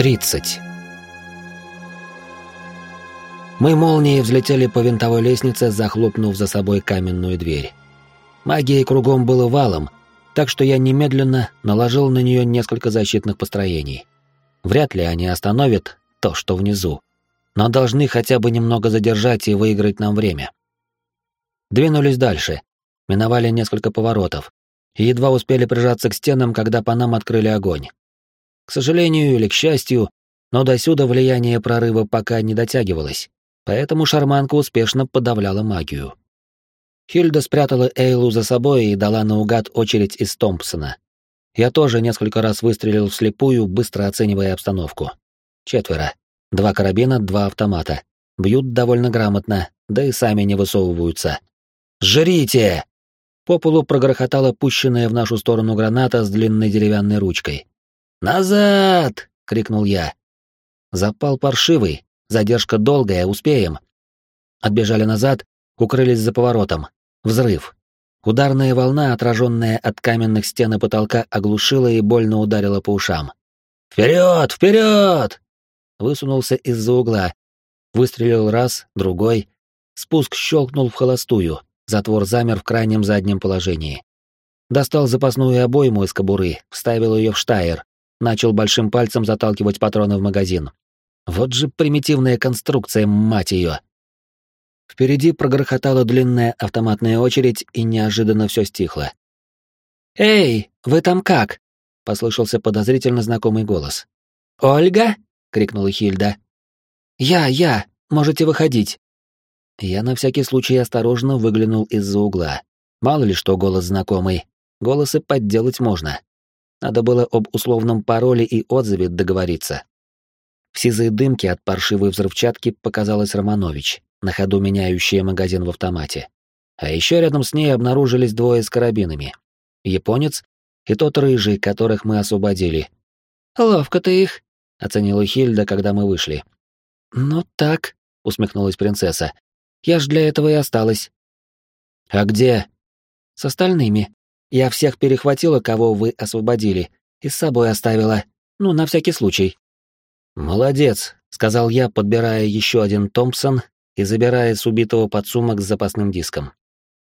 30. Мы молнией взлетели по винтовой лестнице, захлопнув за собой каменную дверь. Магии кругом было валом, так что я немедленно наложил на нее несколько защитных построений. Вряд ли они остановят то, что внизу, но должны хотя бы немного задержать и выиграть нам время. Двинулись дальше, миновали несколько поворотов, и едва успели прижаться к стенам, когда по нам открыли огонь. К сожалению или к счастью, но до сюда влияние прорыва пока не дотягивалось, поэтому шарманка успешно подавляла магию. Хильда спрятала Эйлу за собой и дала наугад очередь из Томпсона. Я тоже несколько раз выстрелил вслепую, быстро оценивая обстановку. Четверо. Два карабина, два автомата. Бьют довольно грамотно, да и сами не высовываются. «Жрите!» По полу прогрохотала пущенная в нашу сторону граната с длинной деревянной ручкой. «Назад!» — крикнул я. Запал паршивый, задержка долгая, успеем. Отбежали назад, укрылись за поворотом. Взрыв. Ударная волна, отраженная от каменных стен и потолка, оглушила и больно ударила по ушам. «Вперед! Вперед!» Высунулся из-за угла. Выстрелил раз, другой. Спуск щелкнул в холостую. Затвор замер в крайнем заднем положении. Достал запасную обойму из кобуры, вставил ее в штайр. Начал большим пальцем заталкивать патроны в магазин. Вот же примитивная конструкция, мать ее. Впереди прогрохотала длинная автоматная очередь, и неожиданно все стихло. «Эй, вы там как?» — послышался подозрительно знакомый голос. «Ольга?» — крикнула Хильда. «Я, я, можете выходить». Я на всякий случай осторожно выглянул из-за угла. Мало ли что голос знакомый. Голосы подделать можно. Надо было об условном пароле и отзыве договориться. В сизой дымке от паршивой взрывчатки показалась Романович на ходу меняющая магазин в автомате. А еще рядом с ней обнаружились двое с карабинами. Японец и тот рыжий, которых мы освободили. «Ловко ты их», — оценила Хильда, когда мы вышли. «Ну так», — усмехнулась принцесса. «Я ж для этого и осталась». «А где?» «С остальными. Я всех перехватила, кого вы освободили, и с собой оставила. Ну, на всякий случай». «Молодец», — сказал я, подбирая еще один Томпсон и забирая с убитого подсумок с запасным диском.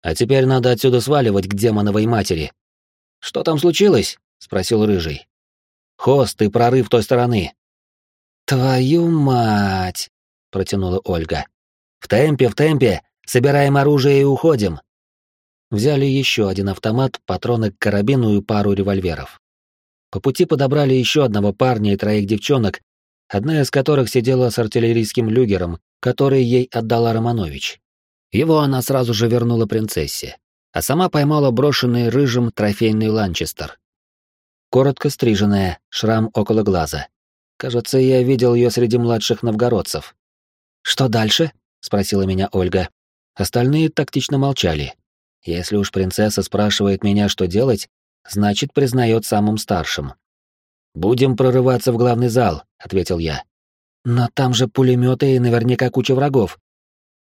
«А теперь надо отсюда сваливать к демоновой матери». «Что там случилось?» — спросил Рыжий. «Хост и прорыв той стороны». «Твою мать!» — протянула Ольга. «В темпе, в темпе! Собираем оружие и уходим!» Взяли еще один автомат, патроны к карабину и пару револьверов. По пути подобрали еще одного парня и троих девчонок, одна из которых сидела с артиллерийским люгером, который ей отдала Романович. Его она сразу же вернула принцессе, а сама поймала брошенный рыжим трофейный ланчестер. Коротко стриженная, шрам около глаза. Кажется, я видел ее среди младших новгородцев. «Что дальше?» — спросила меня Ольга. Остальные тактично молчали. Если уж принцесса спрашивает меня, что делать, значит, признает самым старшим. «Будем прорываться в главный зал», — ответил я. Но там же пулеметы и наверняка куча врагов.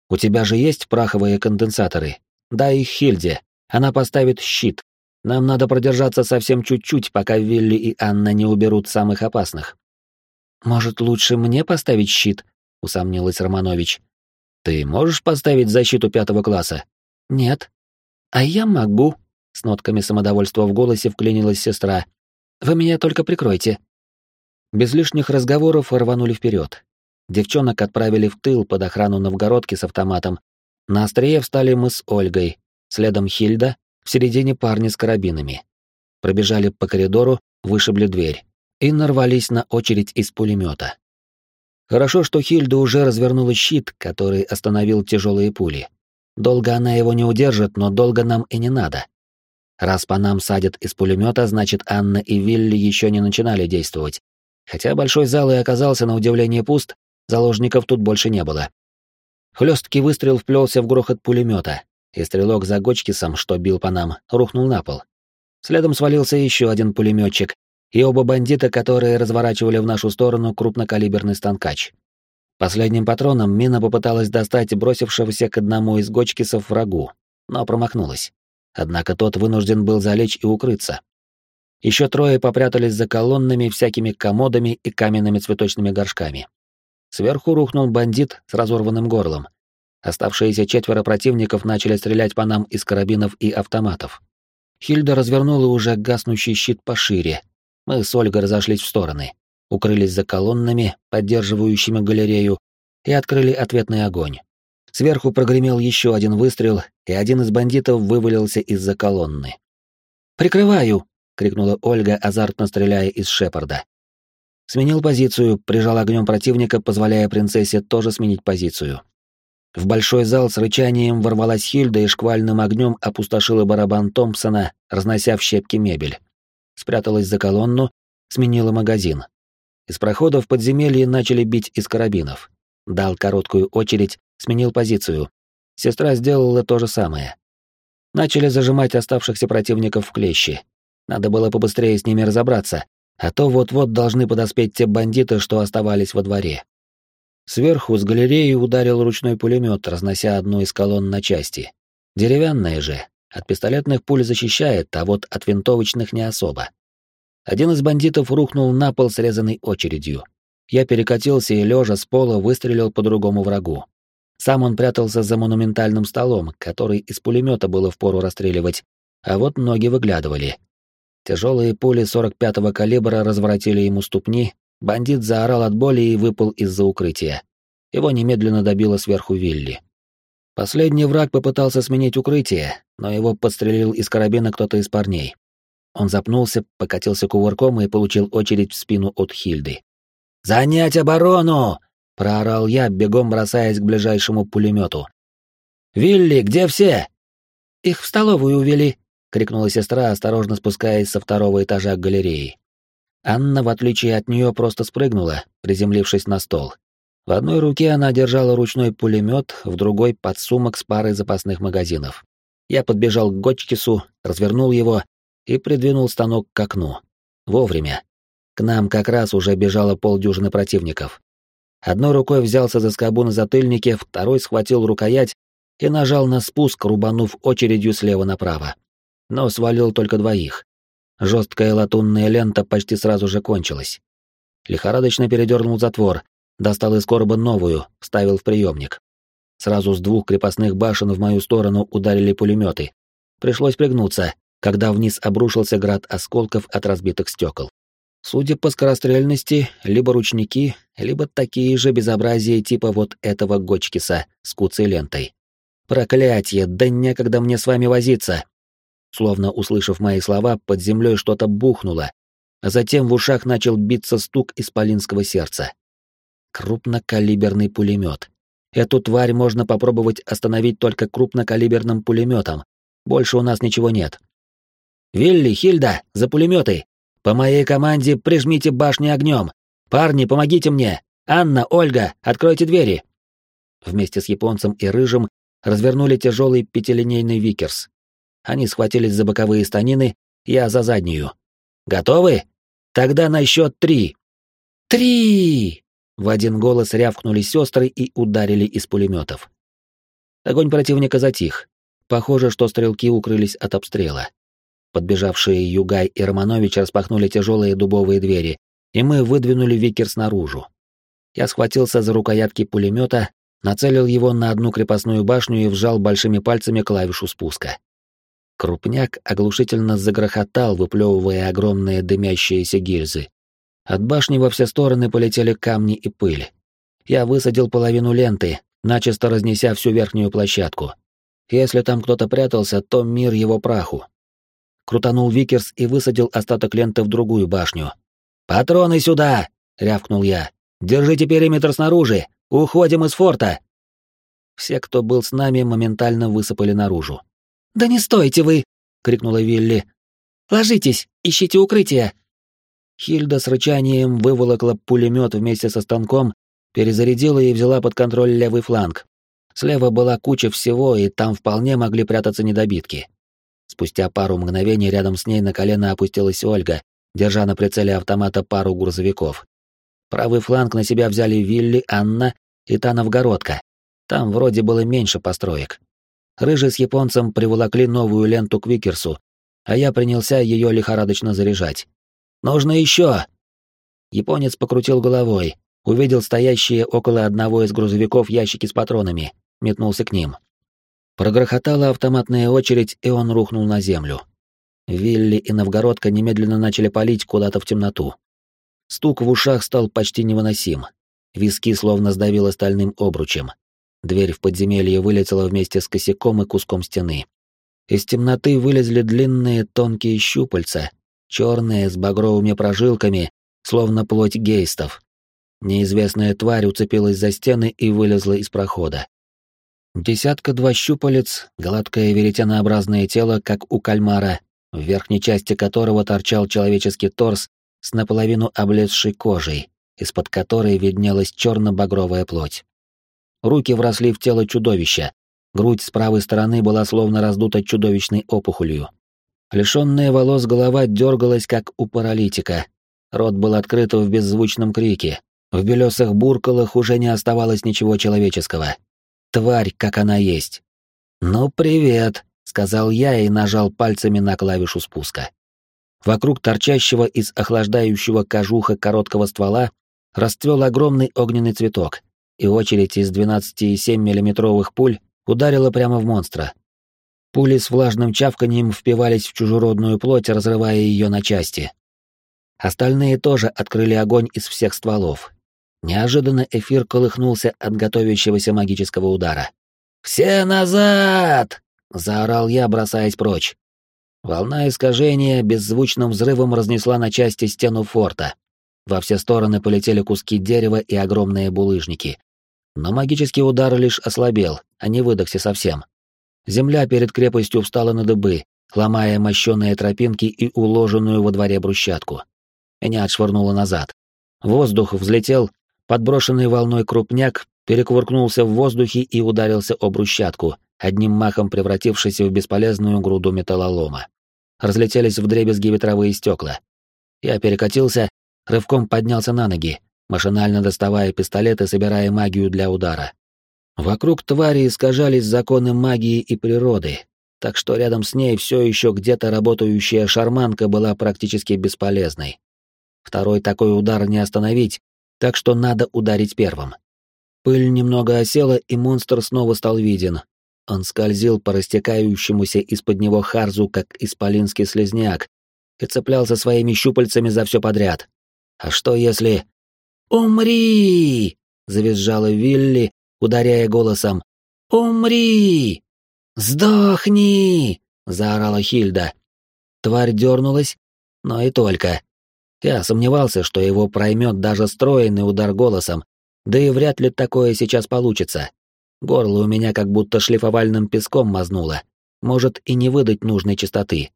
У тебя же есть праховые конденсаторы? Дай их Хильде. Она поставит щит. Нам надо продержаться совсем чуть-чуть, пока Вилли и Анна не уберут самых опасных. Может, лучше мне поставить щит? усомнилась Романович. Ты можешь поставить защиту пятого класса? Нет. А я могу, с нотками самодовольства в голосе вклинилась сестра. Вы меня только прикройте. Без лишних разговоров рванули вперед. Девчонок отправили в тыл под охрану новгородки с автоматом. На острие встали мы с Ольгой, следом Хильда, в середине парни с карабинами. Пробежали по коридору, вышибли дверь и нарвались на очередь из пулемета. Хорошо, что Хильда уже развернула щит, который остановил тяжелые пули. Долго она его не удержит, но долго нам и не надо. Раз по нам садят из пулемета, значит, Анна и Вилли еще не начинали действовать, Хотя большой зал и оказался на удивление пуст, заложников тут больше не было. Хлесткий выстрел вплелся в грохот пулемета, и стрелок за Гочкисом, что бил по нам, рухнул на пол. Следом свалился еще один пулеметчик, и оба бандита, которые разворачивали в нашу сторону крупнокалиберный станкач. Последним патроном мина попыталась достать бросившегося к одному из Гочкисов врагу, но промахнулась. Однако тот вынужден был залечь и укрыться. Еще трое попрятались за колоннами, всякими комодами и каменными цветочными горшками. Сверху рухнул бандит с разорванным горлом. Оставшиеся четверо противников начали стрелять по нам из карабинов и автоматов. Хильда развернула уже гаснущий щит пошире. Мы с Ольгой разошлись в стороны, укрылись за колоннами, поддерживающими галерею, и открыли ответный огонь. Сверху прогремел еще один выстрел, и один из бандитов вывалился из-за колонны. «Прикрываю!» — крикнула Ольга, азартно стреляя из Шепарда. Сменил позицию, прижал огнем противника, позволяя принцессе тоже сменить позицию. В большой зал с рычанием ворвалась Хильда и шквальным огнем опустошила барабан Томпсона, разнося в щепки мебель. Спряталась за колонну, сменила магазин. Из прохода в подземелье начали бить из карабинов. Дал короткую очередь, сменил позицию. Сестра сделала то же самое. Начали зажимать оставшихся противников в клещи. Надо было побыстрее с ними разобраться, а то вот-вот должны подоспеть те бандиты, что оставались во дворе. Сверху с галереи ударил ручной пулемет, разнося одну из колонн на части. Деревянная же, от пистолетных пуль защищает, а вот от винтовочных не особо. Один из бандитов рухнул на пол срезанной очередью. Я перекатился и, лежа с пола, выстрелил по другому врагу. Сам он прятался за монументальным столом, который из пулемета было впору расстреливать, а вот ноги выглядывали. Тяжелые пули 45-го калибра разворотили ему ступни, бандит заорал от боли и выпал из-за укрытия. Его немедленно добило сверху Вилли. Последний враг попытался сменить укрытие, но его подстрелил из карабина кто-то из парней. Он запнулся, покатился кувырком и получил очередь в спину от Хильды. «Занять оборону!» — проорал я, бегом бросаясь к ближайшему пулемету. «Вилли, где все?» «Их в столовую увели», крикнула сестра, осторожно спускаясь со второго этажа галереи. Анна, в отличие от нее, просто спрыгнула, приземлившись на стол. В одной руке она держала ручной пулемет, в другой — подсумок с парой запасных магазинов. Я подбежал к Гочкису, развернул его и придвинул станок к окну. Вовремя. К нам как раз уже бежало полдюжины противников. Одной рукой взялся за скобу на затыльнике, второй схватил рукоять и нажал на спуск, рубанув очередью слева направо но свалил только двоих. Жесткая латунная лента почти сразу же кончилась. Лихорадочно передернул затвор, достал из короба новую, вставил в приемник. Сразу с двух крепостных башен в мою сторону ударили пулеметы. Пришлось пригнуться, когда вниз обрушился град осколков от разбитых стекол. Судя по скорострельности, либо ручники, либо такие же безобразия типа вот этого Гочкиса с куцей лентой. Проклятье, да некогда мне с вами возиться. Словно услышав мои слова, под землей что-то бухнуло, а затем в ушах начал биться стук исполинского сердца. Крупнокалиберный пулемет. Эту тварь можно попробовать остановить только крупнокалиберным пулеметом. Больше у нас ничего нет. «Вилли, Хильда, за пулеметы! По моей команде прижмите башни огнем! Парни, помогите мне! Анна, Ольга, откройте двери!» Вместе с японцем и рыжим развернули тяжелый пятилинейный Викерс, они схватились за боковые станины, я за заднюю. «Готовы? Тогда на счет три!» «Три!» В один голос рявкнули сестры и ударили из пулеметов. Огонь противника затих. Похоже, что стрелки укрылись от обстрела. Подбежавшие Югай и Романович распахнули тяжелые дубовые двери, и мы выдвинули Викер снаружи. Я схватился за рукоятки пулемета, нацелил его на одну крепостную башню и вжал большими пальцами клавишу спуска. Крупняк оглушительно загрохотал, выплевывая огромные дымящиеся гильзы. От башни во все стороны полетели камни и пыль. Я высадил половину ленты, начисто разнеся всю верхнюю площадку. Если там кто-то прятался, то мир его праху. Крутанул Викерс и высадил остаток ленты в другую башню. «Патроны сюда!» — рявкнул я. «Держите периметр снаружи! Уходим из форта!» Все, кто был с нами, моментально высыпали наружу. «Да не стойте вы!» — крикнула Вилли. «Ложитесь, ищите укрытие!» Хильда с рычанием выволокла пулемет вместе со станком, перезарядила и взяла под контроль левый фланг. Слева была куча всего, и там вполне могли прятаться недобитки. Спустя пару мгновений рядом с ней на колено опустилась Ольга, держа на прицеле автомата пару грузовиков. Правый фланг на себя взяли Вилли, Анна и та Новгородка. Там вроде было меньше построек. Рыжий с японцем приволокли новую ленту к Викерсу, а я принялся ее лихорадочно заряжать. «Нужно еще!» Японец покрутил головой, увидел стоящие около одного из грузовиков ящики с патронами, метнулся к ним. Прогрохотала автоматная очередь, и он рухнул на землю. Вилли и Новгородка немедленно начали палить куда-то в темноту. Стук в ушах стал почти невыносим. Виски словно сдавило стальным обручем. Дверь в подземелье вылетела вместе с косяком и куском стены. Из темноты вылезли длинные тонкие щупальца, черные с багровыми прожилками, словно плоть гейстов. Неизвестная тварь уцепилась за стены и вылезла из прохода. Десятка-два щупалец, гладкое веретенообразное тело, как у кальмара, в верхней части которого торчал человеческий торс с наполовину облезшей кожей, из-под которой виднелась черно-багровая плоть. Руки вросли в тело чудовища, грудь с правой стороны была словно раздута чудовищной опухолью. Лишенная волос голова дергалась, как у паралитика. Рот был открыт в беззвучном крике. В белесых буркалах уже не оставалось ничего человеческого. Тварь, как она есть. «Ну, привет», — сказал я и нажал пальцами на клавишу спуска. Вокруг торчащего из охлаждающего кожуха короткого ствола расцвел огромный огненный цветок, и очередь из 12,7 миллиметровых пуль ударила прямо в монстра. Пули с влажным чавканием впивались в чужеродную плоть, разрывая ее на части. Остальные тоже открыли огонь из всех стволов. Неожиданно эфир колыхнулся от готовящегося магического удара. «Все назад!» — заорал я, бросаясь прочь. Волна искажения беззвучным взрывом разнесла на части стену форта. Во все стороны полетели куски дерева и огромные булыжники. Но магический удар лишь ослабел, а не выдохся совсем. Земля перед крепостью встала на дыбы, ломая мощенные тропинки и уложенную во дворе брусчатку. Меня отшвырнуло назад. Воздух взлетел, подброшенный волной крупняк перекувыркнулся в воздухе и ударился об брусчатку, одним махом превратившись в бесполезную груду металлолома. Разлетелись вдребезги ветровые стекла. Я перекатился рывком поднялся на ноги, машинально доставая пистолет и собирая магию для удара. Вокруг твари искажались законы магии и природы, так что рядом с ней все еще где-то работающая шарманка была практически бесполезной. Второй такой удар не остановить, так что надо ударить первым. Пыль немного осела, и монстр снова стал виден. Он скользил по растекающемуся из-под него харзу, как исполинский слезняк, и цеплялся своими щупальцами за все подряд, а что если... «Умри!» — завизжала Вилли, ударяя голосом. «Умри! Сдохни!» — заорала Хильда. Тварь дернулась, но и только. Я сомневался, что его проймет даже стройный удар голосом, да и вряд ли такое сейчас получится. Горло у меня как будто шлифовальным песком мазнуло. Может и не выдать нужной частоты.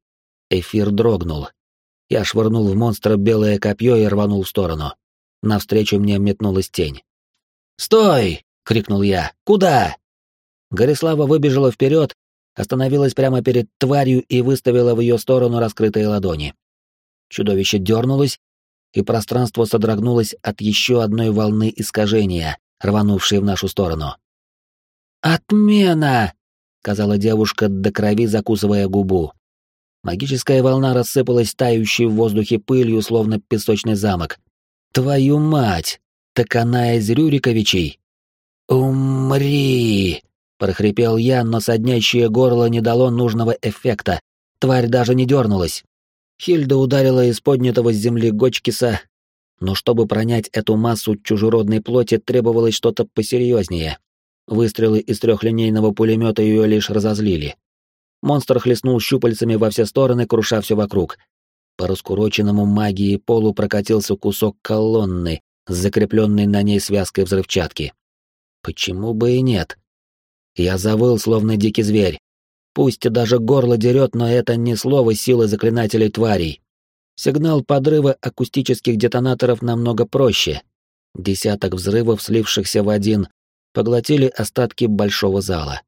Эфир дрогнул. Я швырнул в монстра белое копье и рванул в сторону. Навстречу мне метнулась тень. «Стой!» — крикнул я. «Куда?» Горислава выбежала вперед, остановилась прямо перед тварью и выставила в ее сторону раскрытые ладони. Чудовище дернулось, и пространство содрогнулось от еще одной волны искажения, рванувшей в нашу сторону. «Отмена!» — сказала девушка, до крови закусывая губу. Магическая волна рассыпалась тающей в воздухе пылью, словно песочный замок. «Твою мать! Так она из Рюриковичей!» «Умри!» — прохрипел я, но соднящее горло не дало нужного эффекта. Тварь даже не дернулась. Хильда ударила из поднятого с земли Гочкиса, но чтобы пронять эту массу чужеродной плоти, требовалось что-то посерьезнее. Выстрелы из трехлинейного пулемета ее лишь разозлили. Монстр хлестнул щупальцами во все стороны, круша все вокруг. По раскуроченному магии полу прокатился кусок колонны с закрепленной на ней связкой взрывчатки. Почему бы и нет? Я завыл, словно дикий зверь. Пусть даже горло дерет, но это не слово силы заклинателей тварей. Сигнал подрыва акустических детонаторов намного проще. Десяток взрывов, слившихся в один, поглотили остатки большого зала.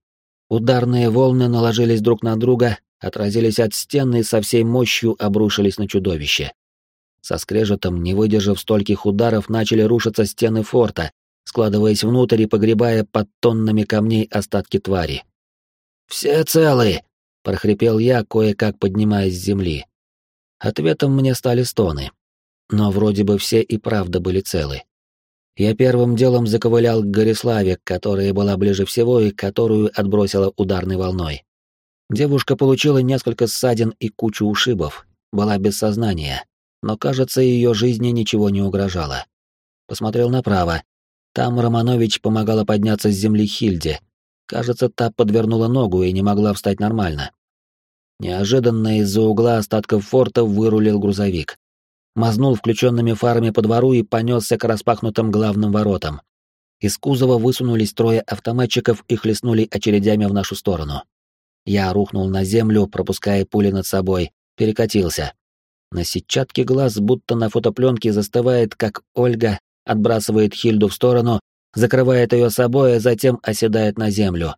Ударные волны наложились друг на друга, отразились от стены и со всей мощью обрушились на чудовище. Со скрежетом, не выдержав стольких ударов, начали рушиться стены форта, складываясь внутрь и погребая под тоннами камней остатки твари. «Все целы!» — прохрипел я, кое-как поднимаясь с земли. Ответом мне стали стоны. Но вроде бы все и правда были целы. Я первым делом заковылял к Гориславе, которая была ближе всего и которую отбросила ударной волной. Девушка получила несколько ссадин и кучу ушибов, была без сознания, но, кажется, ее жизни ничего не угрожало. Посмотрел направо. Там Романович помогала подняться с земли Хильде. Кажется, та подвернула ногу и не могла встать нормально. Неожиданно из-за угла остатков форта вырулил грузовик. Мазнул включенными фарами по двору и понесся к распахнутым главным воротам. Из кузова высунулись трое автоматчиков и хлестнули очередями в нашу сторону. Я рухнул на землю, пропуская пули над собой, перекатился. На сетчатке глаз, будто на фотопленке, застывает, как Ольга отбрасывает Хильду в сторону, закрывает ее собой, а затем оседает на землю.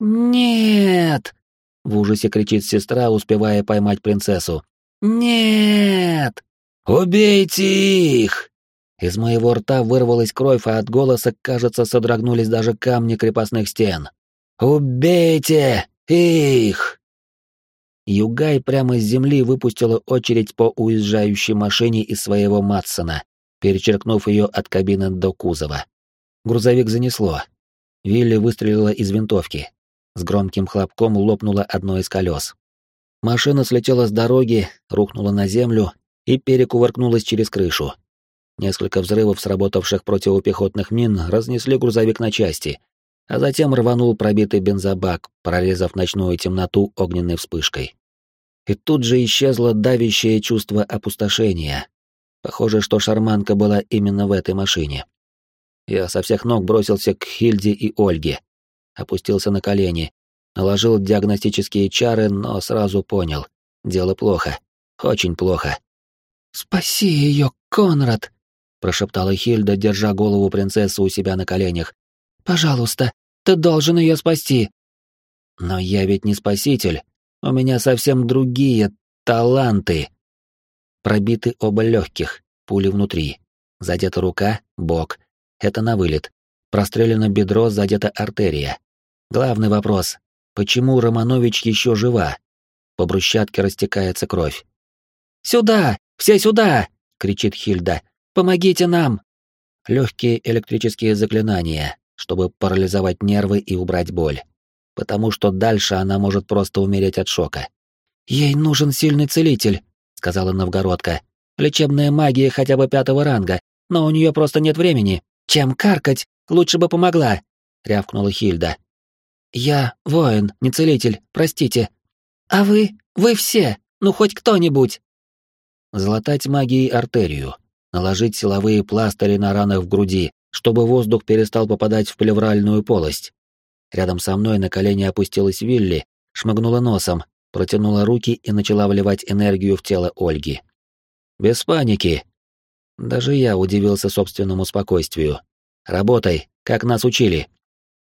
«Нет!» — в ужасе кричит сестра, успевая поймать принцессу. «Нет! Убейте их!» Из моего рта вырвалась кровь, а от голоса, кажется, содрогнулись даже камни крепостных стен. «Убейте их!» Югай прямо с земли выпустила очередь по уезжающей машине из своего Матсона, перечеркнув ее от кабины до кузова. Грузовик занесло. Вилли выстрелила из винтовки. С громким хлопком лопнуло одно из колес. Машина слетела с дороги, рухнула на землю и перекувыркнулась через крышу. Несколько взрывов сработавших противопехотных мин разнесли грузовик на части, а затем рванул пробитый бензобак, прорезав ночную темноту огненной вспышкой. И тут же исчезло давящее чувство опустошения. Похоже, что шарманка была именно в этой машине. Я со всех ног бросился к Хильде и Ольге. Опустился на колени, наложил диагностические чары, но сразу понял. Дело плохо. Очень плохо. «Спаси ее, Конрад!» — прошептала Хильда, держа голову принцессы у себя на коленях. Пожалуйста, ты должен ее спасти. Но я ведь не спаситель. У меня совсем другие таланты. Пробиты оба легких, пули внутри. Задета рука, бок. Это на вылет. Прострелено бедро, задета артерия. Главный вопрос. Почему Романович еще жива? По брусчатке растекается кровь. «Сюда! Все сюда!» — кричит Хильда. «Помогите нам!» Легкие электрические заклинания, чтобы парализовать нервы и убрать боль. Потому что дальше она может просто умереть от шока. «Ей нужен сильный целитель», — сказала Новгородка. «Лечебная магия хотя бы пятого ранга, но у нее просто нет времени. Чем каркать, лучше бы помогла», — рявкнула Хильда. «Я воин, не целитель, простите». «А вы? Вы все! Ну хоть кто-нибудь!» Золотать магией артерию, наложить силовые пластыри на ранах в груди, чтобы воздух перестал попадать в плевральную полость. Рядом со мной на колени опустилась Вилли, шмыгнула носом, протянула руки и начала вливать энергию в тело Ольги. «Без паники!» Даже я удивился собственному спокойствию. «Работай, как нас учили!»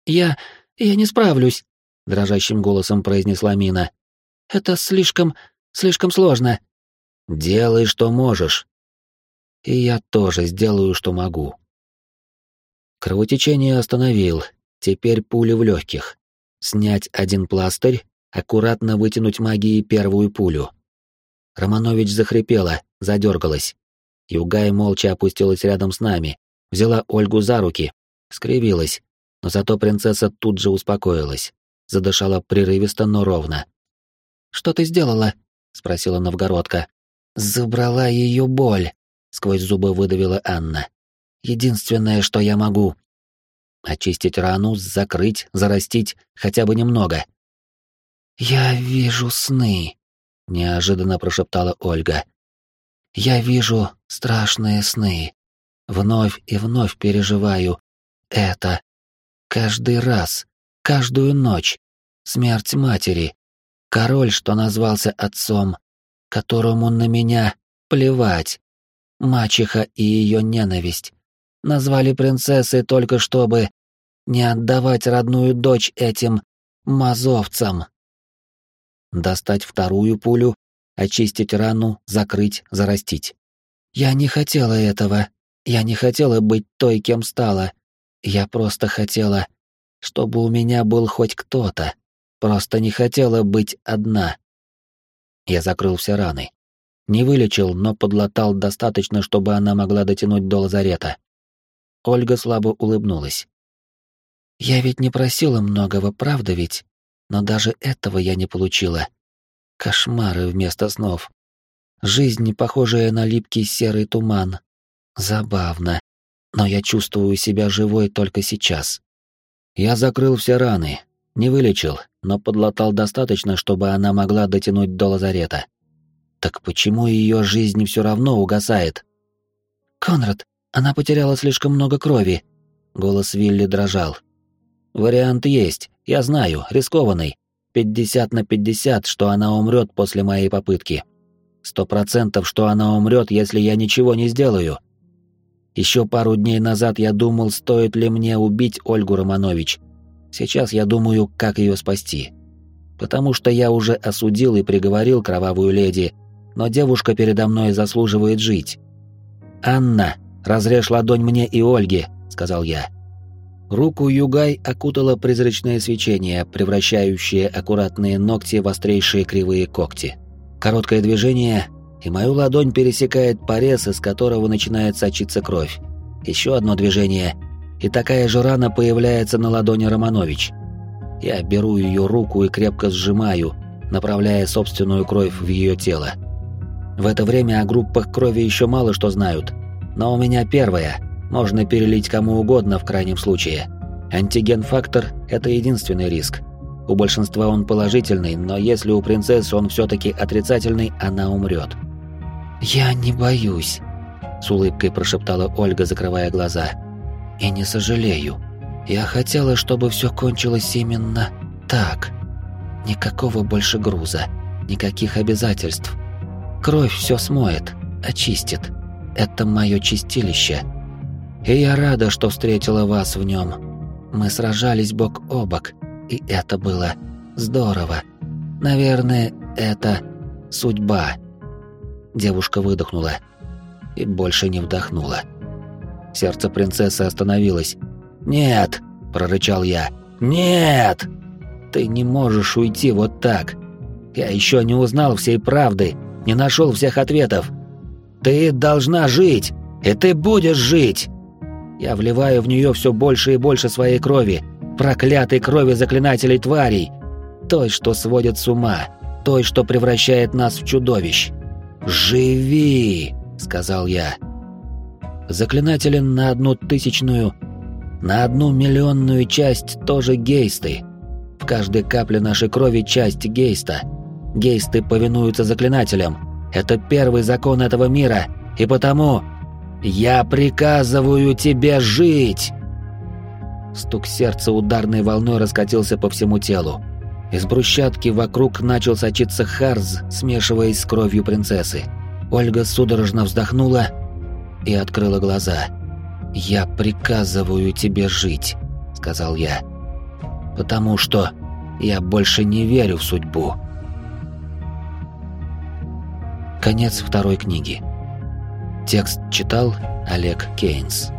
«Я... я не справлюсь», — дрожащим голосом произнесла Мина. «Это слишком... слишком сложно». «Делай, что можешь». «И я тоже сделаю, что могу». Кровотечение остановил, теперь пули в легких. Снять один пластырь, аккуратно вытянуть магией первую пулю. Романович захрипела, задергалась. Югай молча опустилась рядом с нами, взяла Ольгу за руки, скривилась, но зато принцесса тут же успокоилась, задышала прерывисто, но ровно. «Что ты сделала?» — спросила Новгородка. «Забрала ее боль», — сквозь зубы выдавила Анна. Единственное, что я могу. Очистить рану, закрыть, зарастить хотя бы немного. «Я вижу сны», — неожиданно прошептала Ольга. «Я вижу страшные сны. Вновь и вновь переживаю это. Каждый раз, каждую ночь. Смерть матери. Король, что назвался отцом, которому на меня плевать. Мачеха и ее ненависть назвали принцессой только чтобы не отдавать родную дочь этим мазовцам. Достать вторую пулю, очистить рану, закрыть, зарастить. Я не хотела этого. Я не хотела быть той, кем стала. Я просто хотела, чтобы у меня был хоть кто-то. Просто не хотела быть одна. Я закрыл все раны. Не вылечил, но подлатал достаточно, чтобы она могла дотянуть до лазарета. Ольга слабо улыбнулась. «Я ведь не просила многого, правда ведь? Но даже этого я не получила. Кошмары вместо снов. Жизнь, похожая на липкий серый туман. Забавно. Но я чувствую себя живой только сейчас. Я закрыл все раны, не вылечил, но подлатал достаточно, чтобы она могла дотянуть до лазарета. Так почему ее жизнь все равно угасает? «Конрад, она потеряла слишком много крови», — голос Вилли дрожал. «Вариант есть, я знаю, рискованный. Пятьдесят на пятьдесят, что она умрет после моей попытки. Сто процентов, что она умрет, если я ничего не сделаю. Еще пару дней назад я думал, стоит ли мне убить Ольгу Романович. Сейчас я думаю, как ее спасти. Потому что я уже осудил и приговорил кровавую леди, но девушка передо мной заслуживает жить. «Анна, разрежь ладонь мне и Ольге», — сказал я. Руку Югай окутало призрачное свечение, превращающее аккуратные ногти в острейшие кривые когти. Короткое движение, и мою ладонь пересекает порез, из которого начинает сочиться кровь. Еще одно движение, и такая же рана появляется на ладони Романович. Я беру ее руку и крепко сжимаю, направляя собственную кровь в ее тело. В это время о группах крови еще мало что знают, но у меня первая — можно перелить кому угодно в крайнем случае. Антиген-фактор — это единственный риск. У большинства он положительный, но если у принцессы он все-таки отрицательный, она умрет. «Я не боюсь», — с улыбкой прошептала Ольга, закрывая глаза. «И не сожалею. Я хотела, чтобы все кончилось именно так. Никакого больше груза, никаких обязательств. Кровь все смоет, очистит. Это мое чистилище». И я рада, что встретила вас в нем. Мы сражались бок о бок, и это было здорово. Наверное, это судьба. Девушка выдохнула и больше не вдохнула. Сердце принцессы остановилось. «Нет!» – прорычал я. «Нет! Ты не можешь уйти вот так. Я еще не узнал всей правды, не нашел всех ответов. Ты должна жить, и ты будешь жить!» Я вливаю в нее все больше и больше своей крови, проклятой крови заклинателей тварей, той, что сводит с ума, той, что превращает нас в чудовищ. «Живи!» — сказал я. Заклинатели на одну тысячную, на одну миллионную часть тоже гейсты. В каждой капле нашей крови часть гейста. Гейсты повинуются заклинателям. Это первый закон этого мира, и потому «Я приказываю тебе жить!» Стук сердца ударной волной раскатился по всему телу. Из брусчатки вокруг начал сочиться харз, смешиваясь с кровью принцессы. Ольга судорожно вздохнула и открыла глаза. «Я приказываю тебе жить», — сказал я. «Потому что я больше не верю в судьбу». Конец второй книги. Текст читал Олег Кейнс.